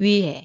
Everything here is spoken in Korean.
위해